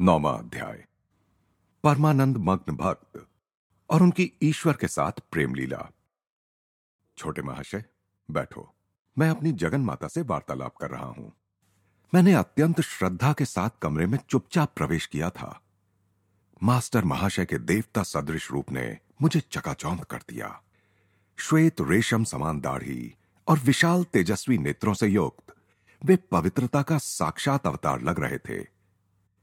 नौमा अध्याय। परमानंद मग्न भक्त और उनकी ईश्वर के साथ प्रेम लीला। छोटे महाशय, बैठो। मैं अपनी जगन माता से वार्तालाप कर रहा हूँ। मैंने अत्यंत श्रद्धा के साथ कमरे में चुपचाप प्रवेश किया था। मास्टर महाशय के देवता सदृश रूप ने मुझे चकाचौंध कर दिया। श्वेत रेशम समान दाढ़ी और विशाल तेजस्वी नेत्रों से युक्त, वे पवित्रता का साक्षात अवतार लग रहे थे।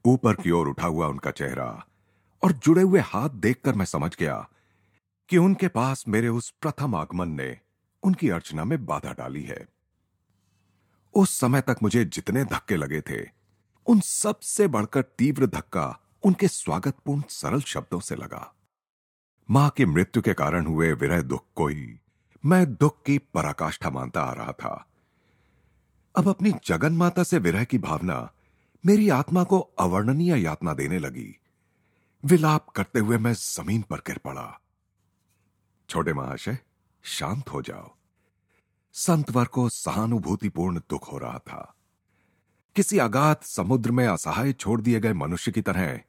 ऊपर की ओर उठा हुआ उनका चेहरा और जुड़े हुए हाथ देखकर मैं समझ गया कि उनके पास मेरे उस प्रथम आगमन ने उनकी अर्चना में बाधा डाली है। उस समय तक मुझे जितने धक्के लगे थे, उन सबसे बढ़कर तीव्र धक्का उनके स्वागतपूर्ण सरल शब्दों से लगा। माँ की मृत्यु के कारण हुए विरह दुख को ही मैं दुख की पराकाष्ठा मानता आ रहा था। अब अपनी जगन माता से विरह की भावना मेरी आत्मा को अवर्णनीय यातना देने लगी। विलाप करते हुए मैं ज़मीन पर गिर पड़ा। छोटे महाशय, शांत हो जाओ। संतवर को सहानुभूतिपूर्ण दुख हो रहा था। किसी अगाध समुद्र में असहाय छोड़ दिए गए मनुष्य की तरह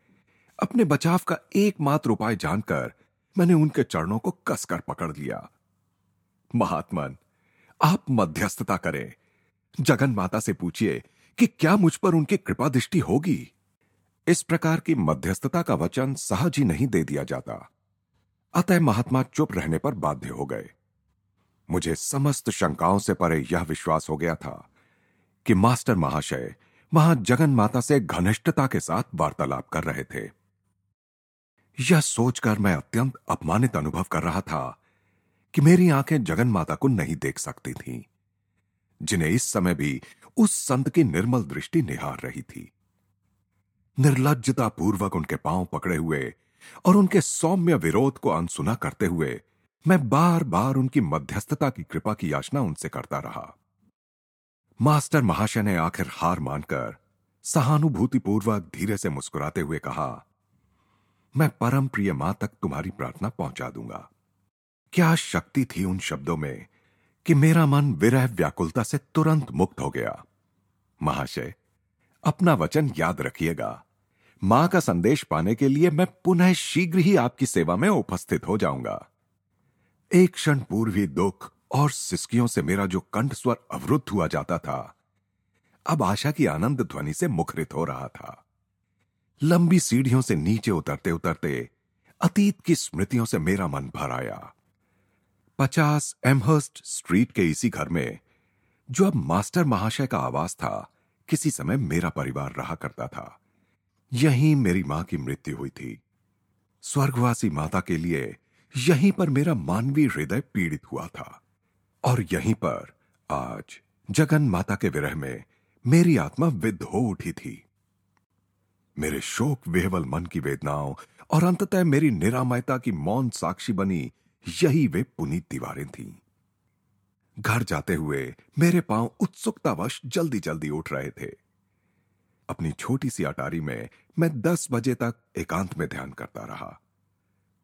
अपने बचाव का एकमात्र उपाय जानकर मैंने उनके चरणों को कसकर पकड़ लिया। महात्मन, आप मध्यस्थता करें। जगन माता से पूछिए कि क्या मुझ पर उनकी कृपा दृष्टि होगी? इस प्रकार की मध्यस्थता का वचन सहज ही नहीं दे दिया जाता। अतः महात्मा चुप रहने पर बाध्य हो गए। मुझे समस्त शंकाओं से परे यह विश्वास हो गया था कि मास्टर महाशय वहाँ जगन माता से घनिष्ठता के साथ वार्तालाप कर रहे थे। यह सोचकर मैं अत्यंत अपमानित अनुभव कर रहा था कि मेरी आँखें जगन माता को नहीं देख सकती थीं, जिन्हें इस समय भी उस संत की निर्मल दृष्टि निहार रही थी। निर्लजता पूर्वक उनके पाँव पकड़े हुए और उनके सौम्य विरोध को अनसुना करते हुए मैं बार बार उनकी मध्यस्थता की कृपा की याचना उनसे करता रहा। मास्टर महाशय ने आखिर हार मानकर सहानुभूतिपूर्वक धीरे से मुस्कुराते हुए कहा, मैं परम प्रिय माँ तक तुम्हारी प्रार्थना पहुँचा दूँगा। क्या शक्ति थी उन शब्दों में कि मेरा मन विरह व्याकुलता से तुरंत मुक्त हो गया। महाशय, अपना वचन याद रखिएगा। माँ का संदेश पाने के लिए मैं पुनः शीघ्र ही आपकी सेवा में उपस्थित हो जाऊँगा। एक क्षण पूर्व ही दुख और सिस्कियों से मेरा जो कंठ स्वर अवरुद्ध हुआ जाता था, अब आशा की आनंद ध्वनि से मुखरित हो रहा था। लंबी सीढ़ियों से नीचे उतरते उतरते अतीत की स्मृतियों से मेरा मन भर आया। पचास एमहर्स्ट स्ट्रीट के इसी घर में, जो अब मास्टर महाशय का आवास था, किसी समय मेरा परिवार रहा करता था। यहीं मेरी माँ की मृत्यु हुई थी। स्वर्गवासी माता के लिए यहीं पर मेरा मानवीय हृदय पीड़ित हुआ था। और यहीं पर आज जगन माता के विरह में मेरी आत्मा विद हो उठी थी। मेरे शोक, विहवल मन की वेदनाओं और अंततः मेरी निरामयता की मौन साक्षी बनी यही वे पुनीत दीवारें थीं। घर जाते हुए मेरे पाँव उत्सुकतावश जल्दी जल्दी उठ रहे थे। अपनी छोटी सी अटारी में मैं दस बजे तक एकांत में ध्यान करता रहा।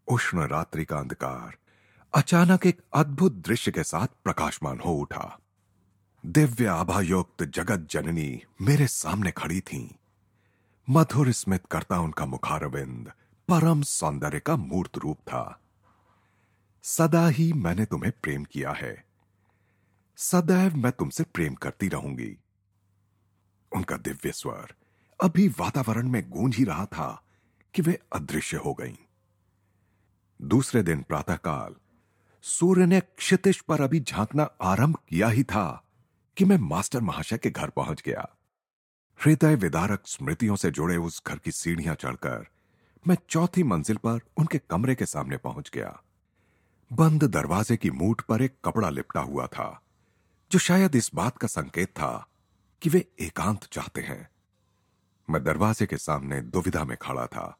उष्ण रात्रि का अंधकार अचानक एक अद्भुत दृश्य के साथ प्रकाशमान हो उठा। दिव्य आभायुक्त जगत जननी मेरे सामने खड़ी थी। मधुर स्मित करता उनका मुखारविंद परम सौंदर्य का मूर्त रूप था। सदा ही मैंने तुम्हें प्रेम किया है। सदैव मैं तुमसे प्रेम करती रहूँगी। उनका दिव्य स्वर अभी वातावरण में गूंज ही रहा था कि वे अदृश्य हो गईं। दूसरे दिन प्रातःकाल सूर्य ने क्षितिश पर अभी झांकना आरंभ किया ही था कि मैं मास्टर महाशय के घर पहुँच गया। हृदय विदारक स्मृतियों से जुड़े उस घर की सीढ़ियाँ चढ़कर मैं चौथी मंजिल पर उनके कमरे के सामने पहुँच गया। बंद दरवाजे की मूठ पर एक कपड़ा लिपटा हुआ था, जो शायद इस बात का संकेत था कि वे एकांत चाहते हैं। मैं दरवाजे के सामने दुविधा में खड़ा था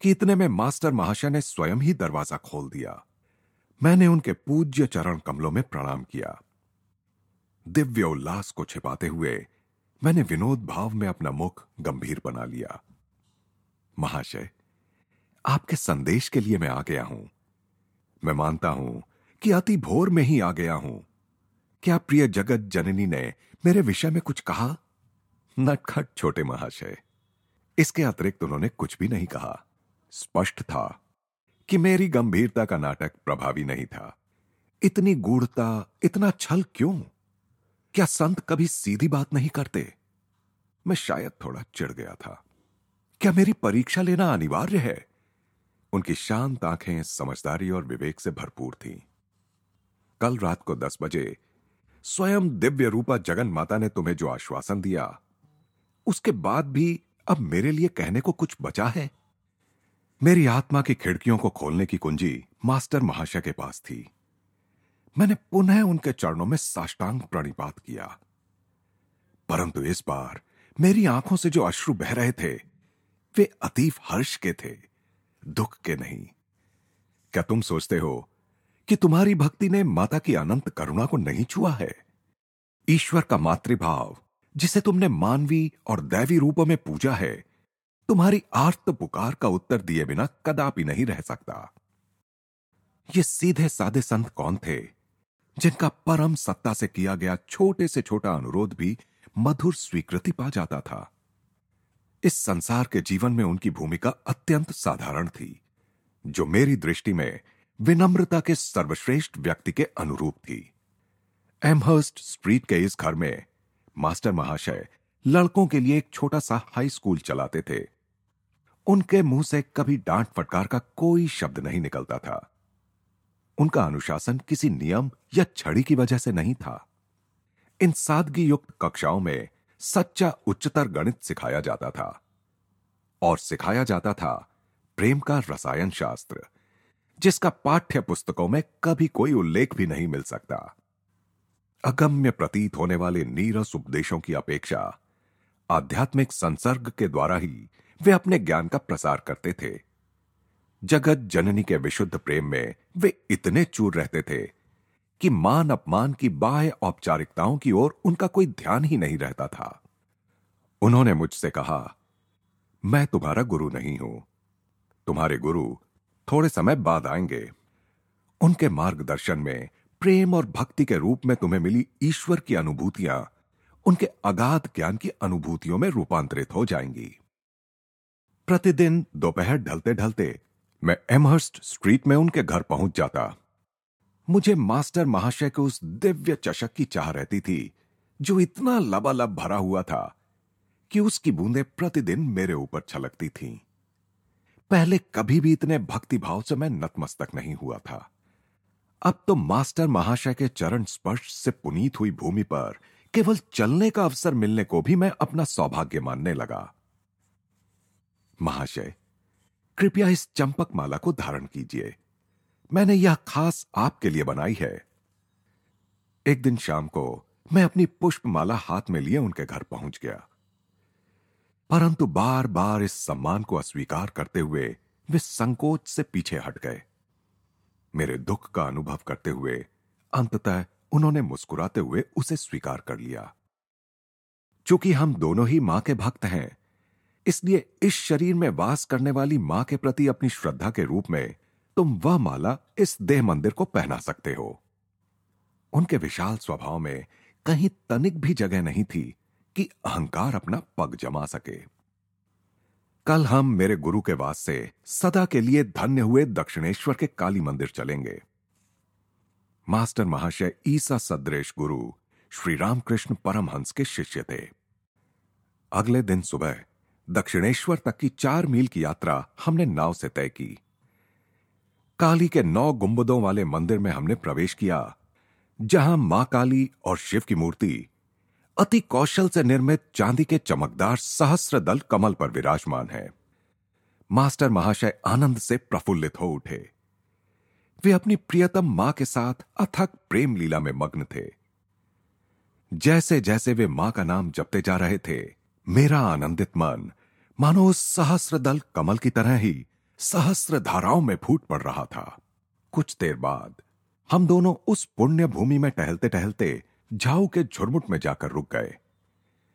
कि इतने में मास्टर महाशय ने स्वयं ही दरवाज़ा खोल दिया। मैंने उनके पूज्य चरण कमलों में प्रणाम किया। दिव्य उल्लास को छिपाते हुए मैंने विनोद भाव में अपना मुख गंभीर बना लिया। महाशय, आपके संदेश के लिए मैं आ गया हूँ मैं मानता हूँ कि अति भोर में ही आ गया हूँ। क्या प्रिय जगत जननी ने मेरे विषय में कुछ कहा? नटखट छोटे महाशय। इसके अतिरिक्त उन्होंने कुछ भी नहीं कहा। स्पष्ट था कि मेरी गंभीरता का नाटक प्रभावी नहीं था। इतनी गूढ़ता, इतना छल क्यों? क्या संत कभी सीधी बात नहीं करते? मैं शायद थोड़ा चिढ़ गया था। क्या मेरी परीक्षा लेना अनिवार्य है? उनकी शांत आँखें समझदारी और विवेक से भरपूर थीं। कल रात को दस बजे, स्वयं दिव्य रूपा जगन माता ने तुम्हें जो आश्वासन दिया, उसके बाद भी अब मेरे लिए कहने को कुछ बचा है? मेरी आत्मा की खिड़कियों को खोलने की कुंजी मास्टर महाशय के पास थी। मैंने पुनः उनके चरणों में साष्टांग प्रणिपात किया। परंतु इस बार मेरी आँखों से जो अश्रु बह रहे थे, वे अतीव हर्ष के थे। दुख के नहीं। क्या तुम सोचते हो कि तुम्हारी भक्ति ने माता की अनंत करुणा को नहीं छुआ है? ईश्वर का मातृभाव, जिसे तुमने मानवी और दैवी रूपों में पूजा है, तुम्हारी आर्त पुकार का उत्तर दिए बिना कदापि नहीं रह सकता। ये सीधे साधे संत कौन थे, जिनका परम सत्ता से किया गया छोटे से छोटा अनुरोध भी मधुर स्वीकृति पा जाता था? इस संसार के जीवन में उनकी भूमिका अत्यंत साधारण थी, जो मेरी दृष्टि में विनम्रता के सर्वश्रेष्ठ व्यक्ति के अनुरूप थी। एमहर्स्ट स्ट्रीट के इस घर में मास्टर महाशय लड़कों के लिए एक छोटा सा हाई स्कूल चलाते थे। उनके मुँह से कभी डांट फटकार का कोई शब्द नहीं निकलता था। उनका अनुशासन किसी नियम या छड़ी की वजह से नहीं था। इन सादगी युक्त कक्षाओं में सच्चा उच्चतर गणित सिखाया जाता था। और सिखाया जाता था प्रेम का रसायन शास्त्र, जिसका पाठ्य पुस्तकों में कभी कोई उल्लेख भी नहीं मिल सकता। अगम्य प्रतीत होने वाले नीरस उपदेशों की अपेक्षा आध्यात्मिक संसर्ग के द्वारा ही वे अपने ज्ञान का प्रसार करते थे। जगत जननी के विशुद्ध प्रेम में वे इतने चूर रहते थे कि मान अपमान की बाह्य औपचारिकताओं की ओर उनका कोई ध्यान ही नहीं रहता था। उन्होंने मुझसे कहा, मैं तुम्हारा गुरु नहीं हूँ। तुम्हारे गुरु थोड़े समय बाद आएँगे। उनके मार्गदर्शन में, प्रेम और भक्ति के रूप में तुम्हें मिली ईश्वर की अनुभूतियाँ, उनके अगाध ज्ञान की अनुभूतियों में रूपांतरित हो जाएँगी। प्रतिदिन दोपहर ढलते ढलते मैं एमहर्स्ट स्ट्रीट में उनके घर पहुँच जाता। मुझे मास्टर महाशय के उस दिव्य चषक की चाह रहती थी, जो इतना लबालब भरा हुआ था कि उसकी बूंदें प्रतिदिन मेरे ऊपर छलकती थीं। पहले कभी भी इतने भक्ति भाव से मैं नतमस्तक नहीं हुआ था। अब तो मास्टर महाशय के चरण स्पर्श से पुनीत हुई भूमि पर केवल चलने का अवसर मिलने को भी मैं अपना सौभाग्य मानने लगा। महाशय, कृपया इस चंपक माला को धारण कीजिए। मैंने यह खास आपके लिए बनाई है। एक दिन शाम को मैं अपनी पुष्पमाला हाथ में लिए उनके घर पहुँच गया। परंतु बार बार इस सम्मान को अस्वीकार करते हुए वे संकोच से पीछे हट गए। मेरे दुख का अनुभव करते हुए, अंततः उन्होंने मुस्कुराते हुए उसे स्वीकार कर लिया। चूँकि हम दोनों ही माँ के भक्त हैं, इसलिए इस शरीर में वास करने वाली माँ के प्रति अपनी श्रद्धा के रूप में तुम वह माला इस देह मंदिर को पहना सकते हो। उनके विशाल स्वभाव में कहीं तनिक भी जगह नहीं थी कि अहंकार अपना पग जमा सके। कल हम मेरे गुरु के वास से सदा के लिए धन्य हुए दक्षिणेश्वर के काली मंदिर चलेंगे। मास्टर महाशय ईसा सदृश गुरु श्री रामकृष्ण परमहंस के शिष्य थे। अगले दिन सुबह दक्षिणेश्वर तक की चार मील की यात्रा हमने नाव से तय की। काली के नौ गुंबदों वाले मंदिर में हमने प्रवेश किया, जहाँ माँ काली और शिव की मूर्ति अति कौशल से निर्मित चांदी के चमकदार सहस्र दल कमल पर विराजमान है। मास्टर महाशय आनंद से प्रफुल्लित हो उठे। वे अपनी प्रियतम माँ के साथ अथक प्रेम लीला में मग्न थे। जैसे जैसे वे माँ का नाम जपते जा रहे थे, मेरा आनंदित मन मानो सहस्र दल कमल की तरह ही सहस्र धाराओं में फूट पड़ रहा था। कुछ देर बाद हम दोनों उस पुण्य भूमि में टहलते टहलते झाऊ के झुरमुट में जाकर रुक गए।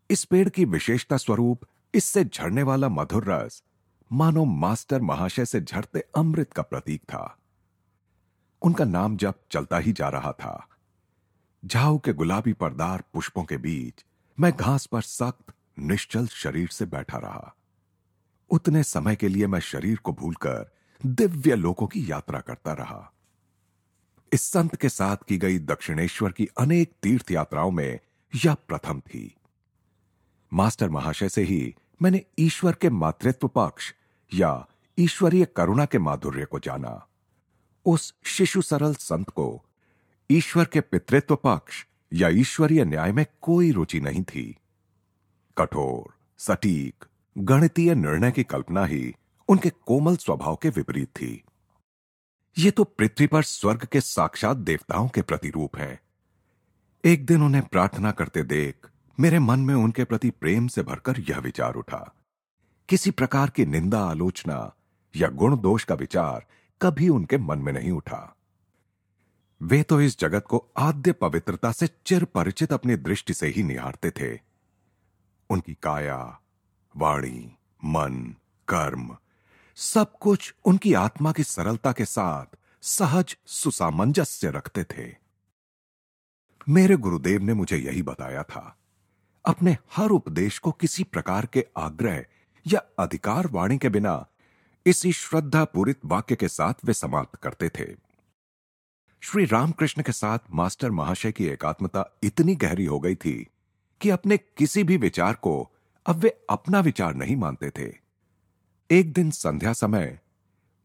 इस पेड़ की विशेषता स्वरूप इससे झरने वाला मधुर रस मानो मास्टर महाशय से झरते अमृत का प्रतीक था। उनका नाम जब चलता ही जा रहा था। झाऊ के गुलाबी परदार पुष्पों के बीच मैं घास पर सख्त, निश्चल शरीर से बैठा रहा। उतने समय के लिए मैं शरीर को भूलकर दिव्य लोकों की यात्रा करता रहा। इस संत के साथ की गई दक्षिणेश्वर की अनेक तीर्थ यात्राओं में यह प्रथम थी। मास्टर महाशय से ही मैंने ईश्वर के मातृत्व पक्ष या ईश्वरीय करुणा के माधुर्य को जाना। उस शिशु सरल संत को ईश्वर के पितृत्व पक्ष या ईश्वरीय न्याय में कोई रुचि नहीं थी। कठोर, सटीक गणितीय निर्णय की कल्पना ही उनके कोमल स्वभाव के विपरीत थी। ये तो पृथ्वी पर स्वर्ग के साक्षात देवताओं के प्रतिरूप हैं। एक दिन उन्हें प्रार्थना करते देख मेरे मन में उनके प्रति प्रेम से भरकर यह विचार उठा। किसी प्रकार की निंदा, आलोचना या गुण दोष का विचार कभी उनके मन में नहीं उठा। वे तो इस जगत को आद्य पवित्रता से चिर परिचित अपनी दृष्टि से ही निहारते थे। उनकी काया वाणी, मन, कर्म, सब कुछ उनकी आत्मा की सरलता के साथ सहज सुसामंजस्य रखते थे। मेरे गुरुदेव ने मुझे यही बताया था, अपने हर उपदेश को किसी प्रकार के आग्रह या अधिकार वाणी के बिना इसी श्रद्धा पूरित वाक्य के साथ वे समाप्त करते थे। श्री रामकृष्ण के साथ मास्टर महाशय की एकात्मता इतनी गहरी हो गई थी कि अपने किसी भी विचार को अब वे अपना विचार नहीं मानते थे। एक दिन संध्या समय,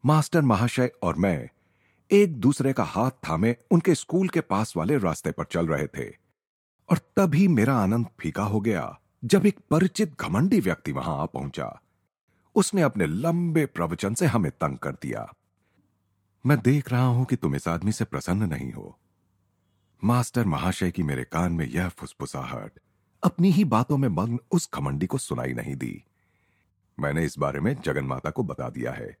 मास्टर महाशय और मैं एक दूसरे का हाथ थामे उनके स्कूल के पास वाले रास्ते पर चल रहे थे और तभी मेरा आनंद फीका हो गया जब एक परिचित घमंडी व्यक्ति वहाँ आ पहुँचा। उसने अपने लंबे प्रवचन से हमें तंग कर दिया। मैं देख रहा हूँ कि तुम इस आदमी से प्रसन्न नहीं हो। मास्टर महाशय की मेरे कान में यह फुसफुसाहट। अपनी ही बातों में मग्न उस खमंडी को सुनाई नहीं दी। मैंने इस बारे में जगन माता को बता दिया है।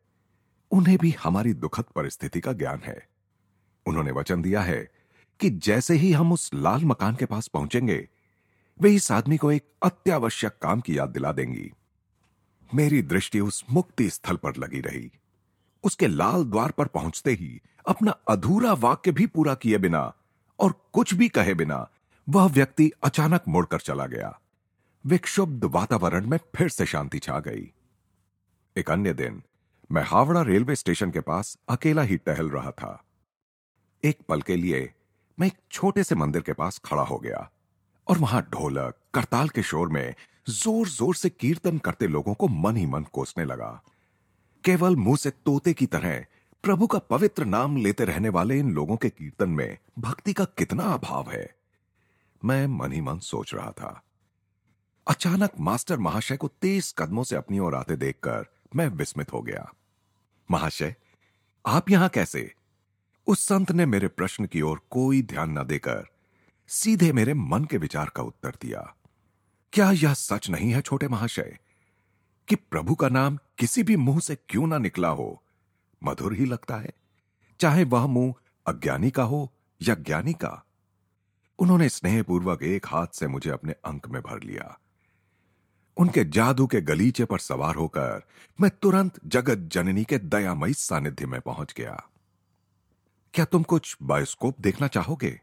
उन्हें भी हमारी दुखद परिस्थिति का ज्ञान है। उन्होंने वचन दिया है कि जैसे ही हम उस लाल मकान के पास पहुँचेंगे, वे इस आदमी को एक अत्यावश्यक काम की याद दिला देंगी। मेरी दृष्टि उस मुक्ति स्थल पर लगी रही। उसके लाल द्वार पर पहुँचते ही अपना अधूरा वाक्य भी पूरा किए बिना और कुछ भी कहे बिना वह व्यक्ति अचानक मुड़कर चला गया। विक्षुब्ध वातावरण में फिर से शांति छा गई। एक अन्य दिन, मैं हावड़ा रेलवे स्टेशन के पास अकेला ही टहल रहा था। एक पल के लिए मैं एक छोटे से मंदिर के पास खड़ा हो गया और वहाँ ढोलक, करताल के शोर में ज़ोर ज़ोर से कीर्तन करते लोगों को मन ही मन कोसने लगा। केवल मुँह से तोते की तरह प्रभु का पवित्र नाम लेते रहने वाले इन लोगों के कीर्तन में भक्ति का कितना अभाव है। मैं मन ही मन सोच रहा था। अचानक मास्टर महाशय को तेज कदमों से अपनी ओर आते देखकर मैं विस्मित हो गया। महाशय, आप यहाँ कैसे? उस संत ने मेरे प्रश्न की ओर कोई ध्यान न देकर सीधे मेरे मन के विचार का उत्तर दिया। क्या यह सच नहीं है छोटे महाशय, कि प्रभु का नाम किसी भी मुँह से क्यों ना निकला हो? मधुर ही लगता है। चाहे वह मुँह अज्ञानी का हो या ज्ञानी का उन्होंने स्नेहपूर्वक एक हाथ से मुझे अपने अंक में भर लिया। उनके जादू के गलीचे पर सवार होकर मैं तुरंत जगत जननी के दयामयी सानिध्य में पहुँच गया। क्या तुम कुछ बायोस्कोप देखना चाहोगे?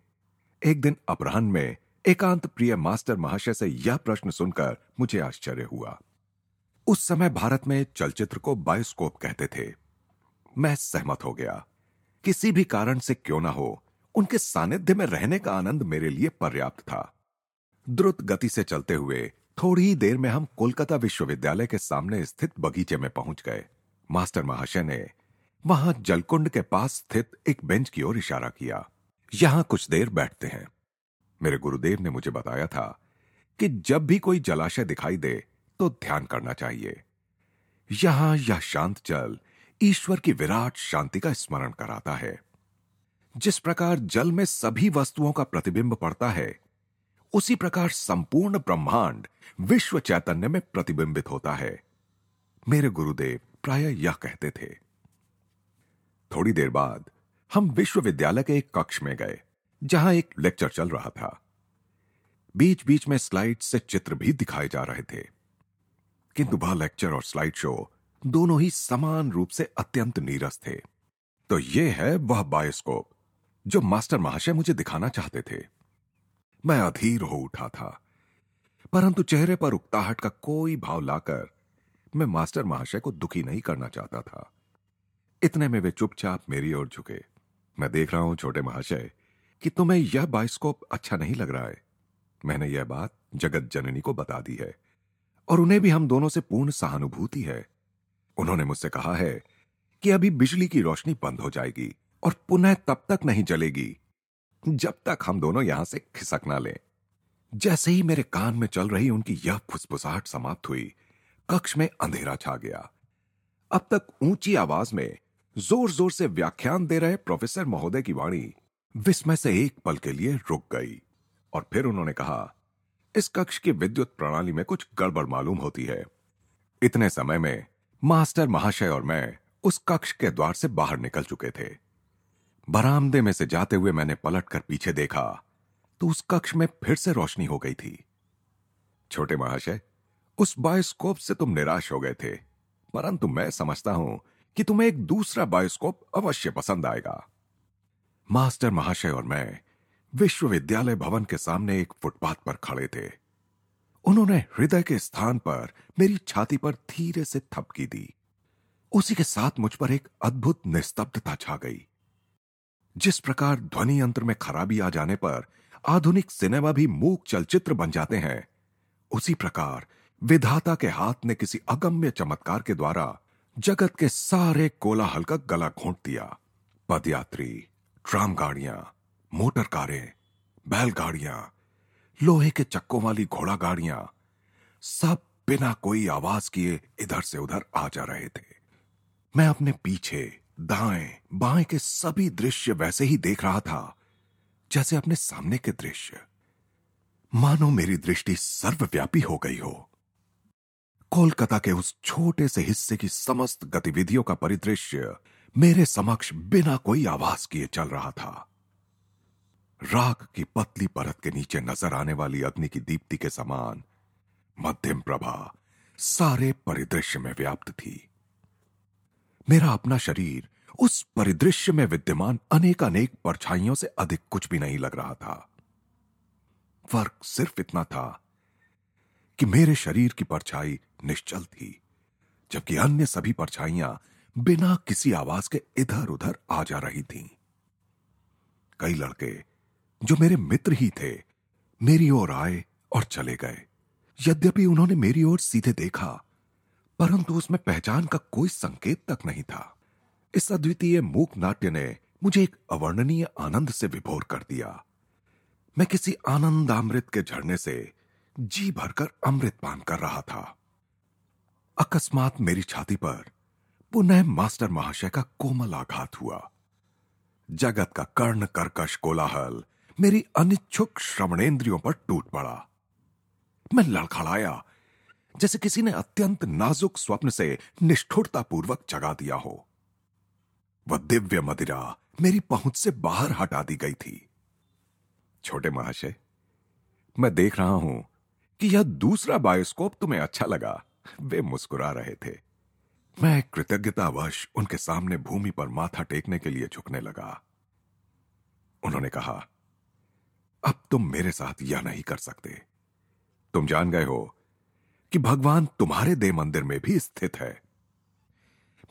एक दिन अपराह्न में एकांत प्रिय मास्टर महाशय से यह प्रश्न सुनकर मुझे आश्चर्य हुआ। उस समय भारत में चलचित्र को बायोस्कोप कहते थे। मैं सहमत हो गया। किसी भी कारण से क्यों ना हो उनके सानिध्य में रहने का आनंद मेरे लिए पर्याप्त था। द्रुत गति से चलते हुए, थोड़ी ही देर में हम कोलकाता विश्वविद्यालय के सामने स्थित बगीचे में पहुँच गए। मास्टर महाशय ने वहाँ जलकुंड के पास स्थित एक बेंच की ओर इशारा किया। यहाँ कुछ देर बैठते हैं। मेरे गुरुदेव ने मुझे बताया था कि जब भी कोई जलाशय दिखाई दे तो ध्यान करना चाहिए। यहाँ यह शांत जल ईश्वर की विराट शांति का स्मरण कराता है। जिस प्रकार जल में सभी वस्तुओं का प्रतिबिंब पड़ता है, उसी प्रकार संपूर्ण ब्रह्मांड विश्व चैतन्य में प्रतिबिंबित होता है। मेरे गुरुदेव, प्राय यह कहते थे। थोड़ी देर बाद हम विश्वविद्यालय के एक कक्ष में गए, जहाँ एक लेक्चर चल रहा था। बीच बीच में स्लाइड से चित्र भी दिखाए जा रहे थे। किंतु वह लेक्चर और स्लाइड शो दोनों ही समान रूप से अत्यंत नीरस थे। तो यह है वह बायोस्कोप। जो मास्टर महाशय मुझे दिखाना चाहते थे। मैं अधीर हो उठा था, परंतु चेहरे पर उकताहट का कोई भाव लाकर मैं मास्टर महाशय को दुखी नहीं करना चाहता था। इतने में वे चुपचाप मेरी ओर झुके। मैं देख रहा हूँ छोटे महाशय, कि तुम्हें यह बायोस्कोप अच्छा नहीं लग रहा है। मैंने यह बात जगत जननी को बता दी है, और उन्हें भी हम दोनों से पूर्ण सहानुभूति है। उन्होंने मुझसे कहा है कि अभी बिजली की रोशनी बंद हो जाएगी और पुनः तब तक नहीं जलेगी, जब तक हम दोनों यहाँ से खिसक ना लें। जैसे ही मेरे कान में चल रही उनकी यह फुसफुसाहट समाप्त हुई, कक्ष में अंधेरा छा गया। अब तक ऊँची आवाज़ में ज़ोर ज़ोर से व्याख्यान दे रहे प्रोफेसर महोदय की वाणी विस्मय से एक पल के लिए रुक गई और फिर उन्होंने कहा, इस कक्ष की विद्युत प्रणाली में कुछ गड़बड़ मालूम होती है। इतने समय में मास्टर महाशय और मैं उस कक्ष के द्वार से बाहर निकल चुके थे। बरामदे में से जाते हुए मैंने पलट कर पीछे देखा तो उस कक्ष में फिर से रोशनी हो गई थी। छोटे महाशय, उस बायोस्कोप से तुम निराश हो गए थे, परंतु मैं समझता हूँ कि तुम्हें एक दूसरा बायोस्कोप अवश्य पसंद आएगा। मास्टर महाशय और मैं विश्वविद्यालय भवन के सामने एक फुटपाथ पर खड़े थे। उन्होंने हृदय के स्थान पर मेरी छाती पर धीरे से थपकी दी। उसी के साथ मुझ पर एक अद्भुत निस्तब्धता छा गई। जिस प्रकार ध्वनि यंत्र में खराबी आ जाने पर आधुनिक सिनेमा भी मूक चलचित्र बन जाते हैं, उसी प्रकार विधाता के हाथ ने किसी अगम्य चमत्कार के द्वारा जगत के सारे कोलाहल का गला घोंट दिया। पदयात्री ट्राम गाड़ियाँ मोटर कारें, बैलगाड़ियाँ, लोहे के चक्कों वाली घोड़ा गाड़ियाँ, सब बिना कोई आवाज़ किए इधर से उधर आ जा रहे थे। मैं अपने पीछे दाएँ, बाएँ के सभी दृश्य वैसे ही देख रहा था, जैसे अपने सामने के दृश्य। मानो मेरी दृष्टि सर्वव्यापी हो गई हो। कोलकाता के उस छोटे से हिस्से की समस्त गतिविधियों का परिदृश्य मेरे समक्ष बिना कोई आवाज़ किए चल रहा था। राख की पतली परत के नीचे नज़र आने वाली अग्नि की दीप्ति के समान मध्यम प्रभा सारे परिदृश्य में व्याप्त थी। मेरा अपना शरीर उस परिदृश्य में विद्यमान अनेक अनेक परछाइयों से अधिक कुछ भी नहीं लग रहा था फ़र्क सिर्फ़ इतना था कि मेरे शरीर की परछाई निश्चल थी, जबकि अन्य सभी परछाइयाँ बिना किसी आवाज़ के इधर उधर आ जा रही थीं। कई लड़के, जो मेरे मित्र ही थे, मेरी ओर आए और चले गए यद्यपि उन्होंने मेरी ओर सीधे देखा परंतु उसमें पहचान का कोई संकेत तक नहीं था। इस अद्वितीय मूक नाट्य ने मुझे एक अवर्णनीय आनंद से विभोर कर दिया। मैं किसी आनंदामृत के झरने से जी भरकर अमृत पान कर रहा था। अकस्मात मेरी छाती पर पुनः मास्टर महाशय का कोमल आघात हुआ। जगत का कर्ण कर्कश कोलाहल मेरी अनिच्छुक श्रवणेन्द्रियों पर टूट पड़ा। मैं लड़खड़ाया जैसे किसी ने अत्यंत नाजुक स्वप्न से निष्ठुरता पूर्वक जगा दिया हो। वह दिव्य मदिरा मेरी पहुँच से बाहर हटा दी गई थी। छोटे महाशय, मैं देख रहा हूँ कि यह दूसरा बायोस्कोप तुम्हें अच्छा लगा। वे मुस्कुरा रहे थे। मैं कृतज्ञतावश उनके सामने भूमि पर माथा टेकने के लिए झुकने लगा। उन्होंने कहा, अब तुम मेरे साथ यह नहीं कर सकते। तुम जान गए हो कि भगवान तुम्हारे दे मंदिर में भी स्थित है।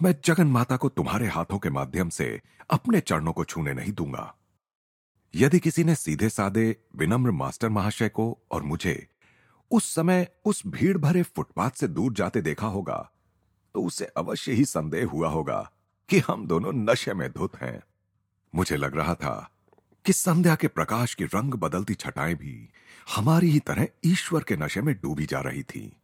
मैं जगन माता को तुम्हारे हाथों के माध्यम से अपने चरणों को छूने नहीं दूँगा। यदि किसी ने सीधे साधे विनम्र मास्टर महाशय को और मुझे उस समय उस भीड़ भरे फुटपाथ से दूर जाते देखा होगा तो उसे अवश्य ही संदेह हुआ होगा कि हम दोनों नशे में धुत हैं। मुझे लग रहा था कि संध्या के प्रकाश की रंग बदलती छटाएँ भी हमारी ही तरह ईश्वर के नशे में डूबी जा रही थी।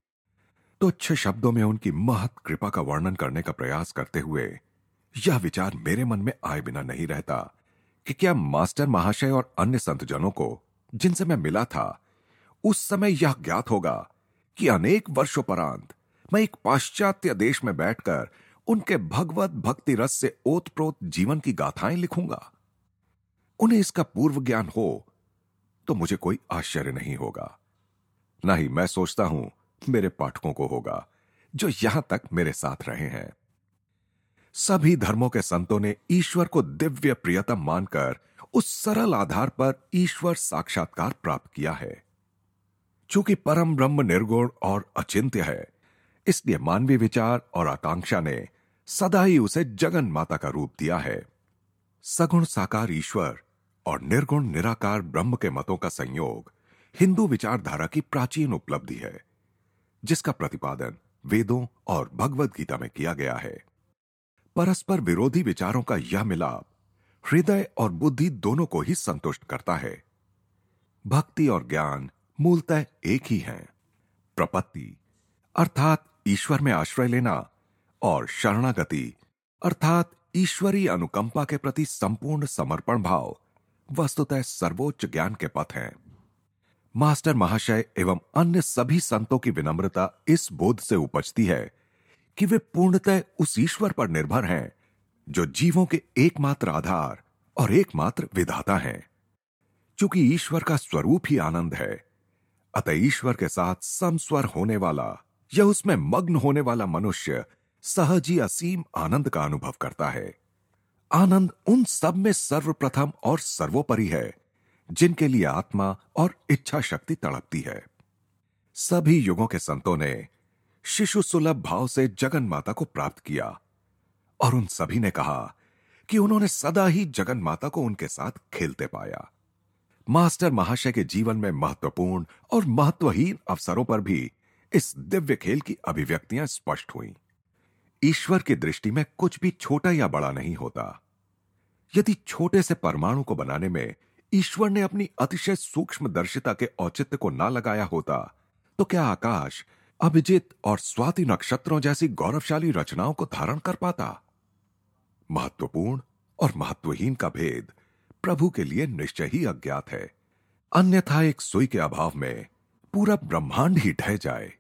तुच्छ शब्दों में उनकी महत कृपा का वर्णन करने का प्रयास करते हुए यह विचार मेरे मन में आए बिना नहीं रहता कि क्या मास्टर महाशय और अन्य संतजनों को, जिनसे मैं मिला था, उस समय यह ज्ञात होगा कि अनेक वर्षों परांत मैं एक पाश्चात्य देश में बैठकर उनके भगवत भक्ति रस से ओतप्रोत जीवन की गाथाएँ लिखूँगा। उन्हें इसका पूर्व ज्ञान हो तो मुझे कोई आश्चर्य नहीं होगा। ना ही मैं सोचता हूँ मेरे पाठकों को होगा, जो यहाँ तक मेरे साथ रहे हैं। सभी धर्मों के संतों ने ईश्वर को दिव्य प्रियतम मानकर उस सरल आधार पर ईश्वर साक्षात्कार प्राप्त किया है। चूँकि परम ब्रह्म निर्गुण और अचिंत्य है, इसलिए मानवीय विचार और आकांक्षा ने सदा ही उसे जगन माता का रूप दिया है। सगुण साकार ईश्वर और निर्गुण निराकार ब्रह्म के मतों का संयोग हिंदू विचारधारा की प्राचीन उपलब्धि है। जिसका प्रतिपादन वेदों और भगवत गीता में किया गया है। परस्पर विरोधी विचारों का यह मिलाप हृदय और बुद्धि दोनों को ही संतुष्ट करता है। भक्ति और ज्ञान मूलतः एक ही हैं। प्रपत्ति, अर्थात ईश्वर में आश्रय लेना, और शरणागति, अर्थात ईश्वरीय अनुकंपा के प्रति संपूर्ण समर्पण भाव, वस्तुतः सर्वोच्च ज्ञान के पथ हैं। मास्टर महाशय एवं अन्य सभी संतों की विनम्रता इस बोध से उपजती है कि वे पूर्णतः उस ईश्वर पर निर्भर हैं, जो जीवों के एकमात्र आधार और एकमात्र विधाता हैं। क्योंकि ईश्वर का स्वरूप ही आनंद है, अतः ईश्वर के साथ समस्वर होने वाला या उसमें मग्न होने वाला मनुष्य सहज ही असीम आनंद का अनुभव करता है। आनंद उन सब में सर्वप्रथम और सर्वोपरि है जिनके लिए आत्मा और इच्छा शक्ति तड़पती है। सभी युगों के संतों ने शिशु सुलभ भाव से जगन माता को प्राप्त किया और उन सभी ने कहा कि उन्होंने सदा ही जगन माता को उनके साथ खेलते पाया। मास्टर महाशय के जीवन में महत्वपूर्ण और महत्वहीन अवसरों पर भी इस दिव्य खेल की अभिव्यक्तियाँ स्पष्ट हुई। ईश्वर की दृष्टि में कुछ भी छोटा या बड़ा नहीं होता। यदि छोटे से परमाणु को बनाने में ईश्वर ने अपनी अतिशय सूक्ष्म दर्शिता के औचित्य को ना लगाया होता तो क्या आकाश अभिजित और स्वाति नक्षत्रों जैसी गौरवशाली रचनाओं को धारण कर पाता? महत्वपूर्ण और महत्वहीन का भेद प्रभु के लिए निश्चय ही अज्ञात है। अन्यथा एक सुई के अभाव में पूरा ब्रह्मांड ही ढह जाए।